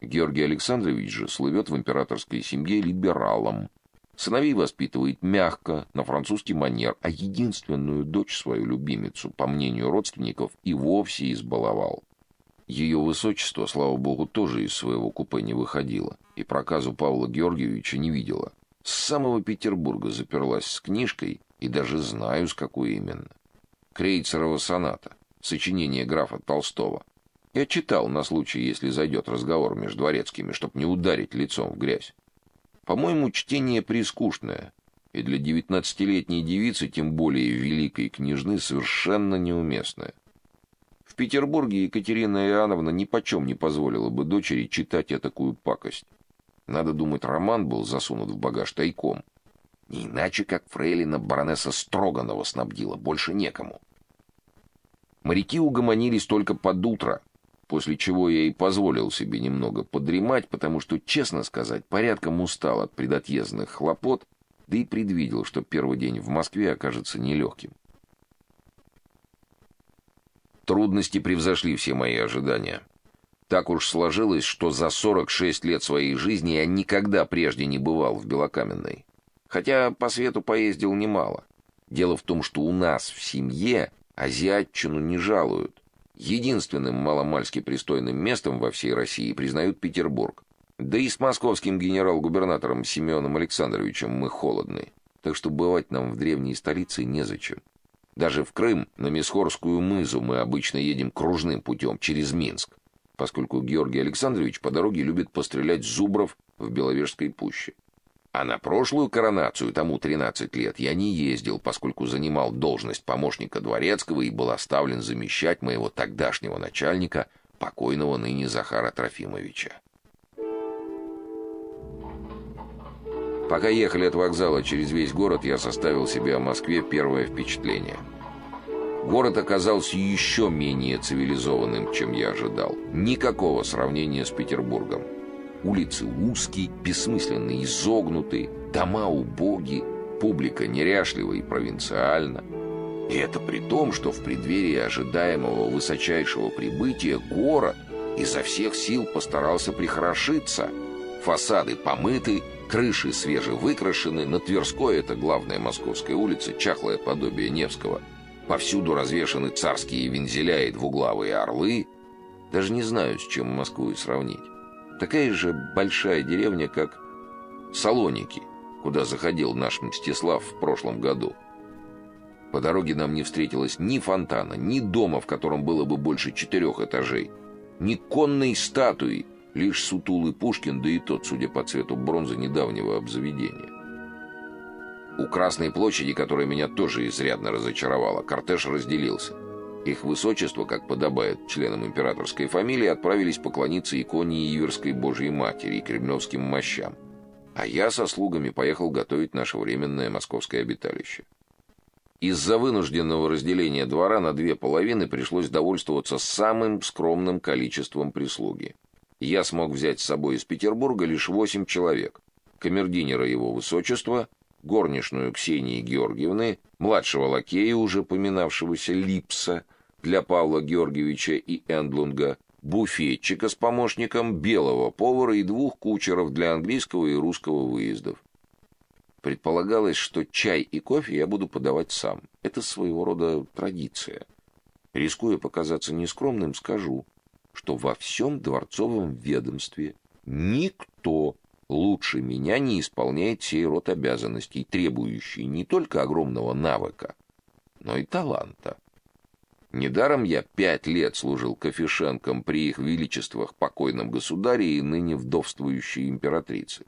Георгий Александрович же слывет в императорской семье либералом. Сыновей воспитывает мягко, на французский манер, а единственную дочь свою любимицу, по мнению родственников, и вовсе избаловал. Ее высочество, слава богу, тоже из своего купе не выходило, и проказу Павла Георгиевича не видела. С самого Петербурга заперлась с книжкой, и даже знаю, с какой именно. Крейцерова соната, сочинение графа Толстого. Я читал на случай, если зайдет разговор между дворецкими, чтоб не ударить лицом в грязь. По-моему, чтение прискучное, и для девятнадцатилетней девицы, тем более великой княжны, совершенно неуместное. В Петербурге Екатерина Иоанновна ни почем не позволила бы дочери читать такую пакость. Надо думать, роман был засунут в багаж тайком. Не иначе, как фрейлина баронесса Строганова снабдила, больше некому. Моряки угомонились только под утро, после чего я и позволил себе немного подремать, потому что, честно сказать, порядком устал от предотъездных хлопот, да и предвидел, что первый день в Москве окажется нелегким. Трудности превзошли все мои ожидания. Так уж сложилось, что за 46 лет своей жизни я никогда прежде не бывал в Белокаменной. Хотя по свету поездил немало. Дело в том, что у нас в семье азиатчину не жалуют. Единственным маломальски пристойным местом во всей России признают Петербург. Да и с московским генерал-губернатором Семеном Александровичем мы холодны, так что бывать нам в древней столице незачем. Даже в Крым, на Месхорскую мызу мы обычно едем кружным путем через Минск, поскольку Георгий Александрович по дороге любит пострелять зубров в Беловежской пуще. А на прошлую коронацию, тому 13 лет, я не ездил, поскольку занимал должность помощника дворецкого и был оставлен замещать моего тогдашнего начальника, покойного ныне Захара Трофимовича. Пока ехали от вокзала через весь город, я составил себе о Москве первое впечатление. Город оказался еще менее цивилизованным, чем я ожидал. Никакого сравнения с Петербургом. Улицы узкие, бессмысленно изогнуты, дома убоги, публика неряшлива и провинциальна. И это при том, что в преддверии ожидаемого высочайшего прибытия город изо всех сил постарался прихорошиться. Фасады помыты, крыши свежевыкрашены, на Тверской, это главная московская улица, чахлое подобие Невского. Повсюду развешаны царские вензеля и двуглавые орлы. Даже не знаю, с чем Москву сравнить. Такая же большая деревня, как Салоники, куда заходил наш Мстислав в прошлом году. По дороге нам не встретилось ни фонтана, ни дома, в котором было бы больше четырех этажей, ни конной статуи, лишь сутулый Пушкин, да и тот, судя по цвету бронзы недавнего обзаведения. У Красной площади, которая меня тоже изрядно разочаровала, кортеж разделился – их высочество, как подобает членам императорской фамилии, отправились поклониться иконе Иверской Божьей Матери и кремлевским мощам, а я со слугами поехал готовить наше временное московское обиталище. Из-за вынужденного разделения двора на две половины пришлось довольствоваться самым скромным количеством прислуги. Я смог взять с собой из Петербурга лишь восемь человек: камердинера его высочества, горничную Ксении Георгиевны, младшего лакея, уже поминавшегося Липса, для Павла Георгиевича и Эндлунга, буфетчика с помощником, белого повара и двух кучеров для английского и русского выездов. Предполагалось, что чай и кофе я буду подавать сам. Это своего рода традиция. Рискуя показаться нескромным, скажу, что во всем дворцовом ведомстве никто лучше меня не исполняет сей род обязанностей, требующий не только огромного навыка, но и таланта. Недаром я пять лет служил кофешенком при их величествах покойном государе и ныне вдовствующей императрице.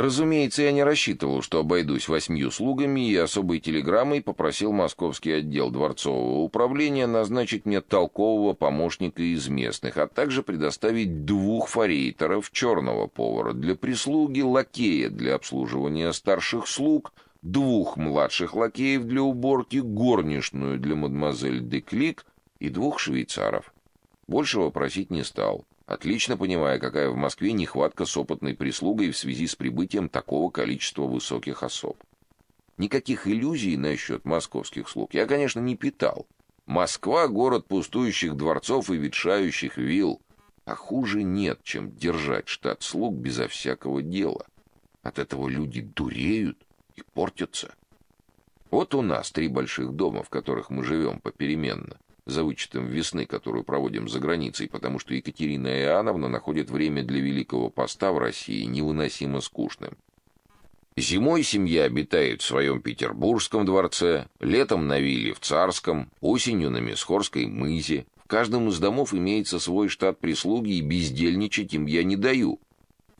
Разумеется, я не рассчитывал, что обойдусь восьмью слугами и особой телеграммой попросил московский отдел дворцового управления назначить мне толкового помощника из местных, а также предоставить двух форейтеров, черного повара для прислуги, лакея для обслуживания старших слуг, двух младших лакеев для уборки, горничную для мадемуазель Деклик и двух швейцаров. Большего просить не стал отлично понимая, какая в Москве нехватка с опытной прислугой в связи с прибытием такого количества высоких особ. Никаких иллюзий насчет московских слуг я, конечно, не питал. Москва город пустующих дворцов и ветшающих вилл, А хуже нет, чем держать штат слуг безо всякого дела. От этого люди дуреют и портятся. Вот у нас три больших дома, в которых мы живем попеременно, за вычетом весны, которую проводим за границей, потому что Екатерина Иоанновна находит время для Великого Поста в России невыносимо скучным. Зимой семья обитает в своем петербургском дворце, летом на вилле в Царском, осенью на Месхорской мызе. В каждом из домов имеется свой штат прислуги, и бездельничать им я не даю.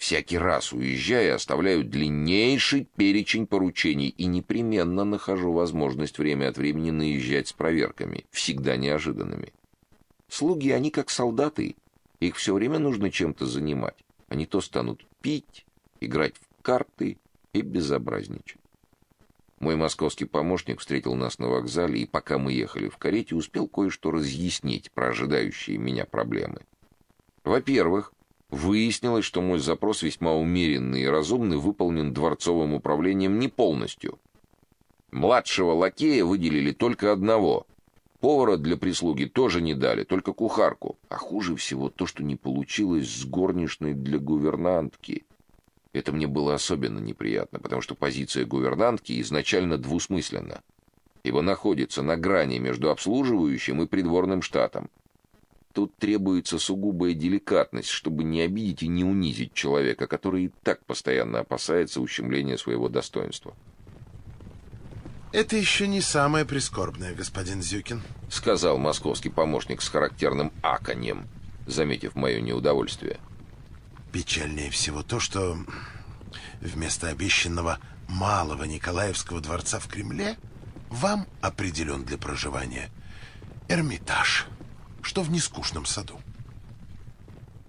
Всякий раз уезжая, оставляю длиннейший перечень поручений и непременно нахожу возможность время от времени наезжать с проверками, всегда неожиданными. Слуги, они как солдаты, их все время нужно чем-то занимать. Они то станут пить, играть в карты и безобразничать. Мой московский помощник встретил нас на вокзале и пока мы ехали в карете, успел кое-что разъяснить про ожидающие меня проблемы. Во-первых, Выяснилось, что мой запрос весьма умеренный и разумный выполнен дворцовым управлением не полностью. Младшего лакея выделили только одного. Повара для прислуги тоже не дали, только кухарку. А хуже всего то, что не получилось с горничной для гувернантки. Это мне было особенно неприятно, потому что позиция гувернантки изначально двусмысленна, ибо находится на грани между обслуживающим и придворным штатом. Тут требуется сугубая деликатность, чтобы не обидеть и не унизить человека, который и так постоянно опасается ущемления своего достоинства. Это еще не самое прискорбное, господин Зюкин, сказал московский помощник с характерным аканьем, заметив мое неудовольствие. Печальнее всего то, что вместо обещанного малого Николаевского дворца в Кремле вам определен для проживания Эрмитаж что в нескучном саду.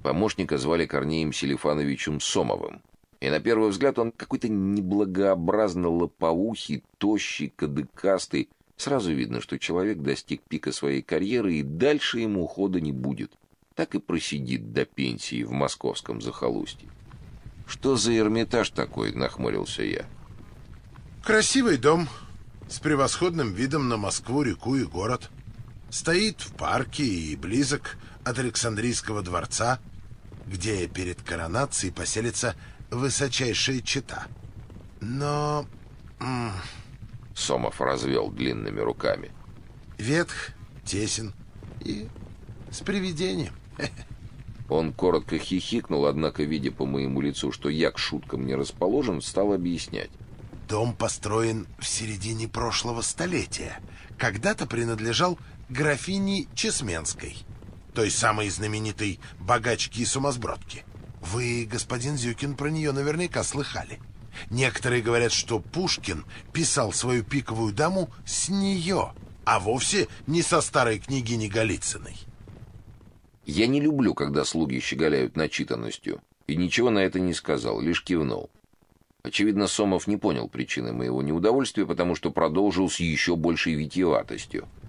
Помощника звали Корнеем Селифановичем Сомовым. И на первый взгляд он какой-то неблагообразно лопоухий, тощий, кадыкастый. Сразу видно, что человек достиг пика своей карьеры, и дальше ему ухода не будет. Так и просидит до пенсии в московском захолустье. «Что за Эрмитаж такой?» — нахмурился я. «Красивый дом с превосходным видом на Москву, реку и город», стоит в парке и близок от Александрийского дворца, где перед коронацией поселится высочайшая чета. Но... Сомов развел длинными руками. Ветх, тесен и с привидением. Он коротко хихикнул, однако, видя по моему лицу, что я к шуткам не расположен, стал объяснять. Дом построен в середине прошлого столетия. Когда-то принадлежал графини Чесменской, той самой знаменитой богачки и сумасбродки. Вы, господин Зюкин, про нее наверняка слыхали. Некоторые говорят, что Пушкин писал свою пиковую даму с нее, а вовсе не со старой княгини Голицыной. Я не люблю, когда слуги щеголяют начитанностью, и ничего на это не сказал, лишь кивнул. Очевидно, Сомов не понял причины моего неудовольствия, потому что продолжил с еще большей витиеватостью. —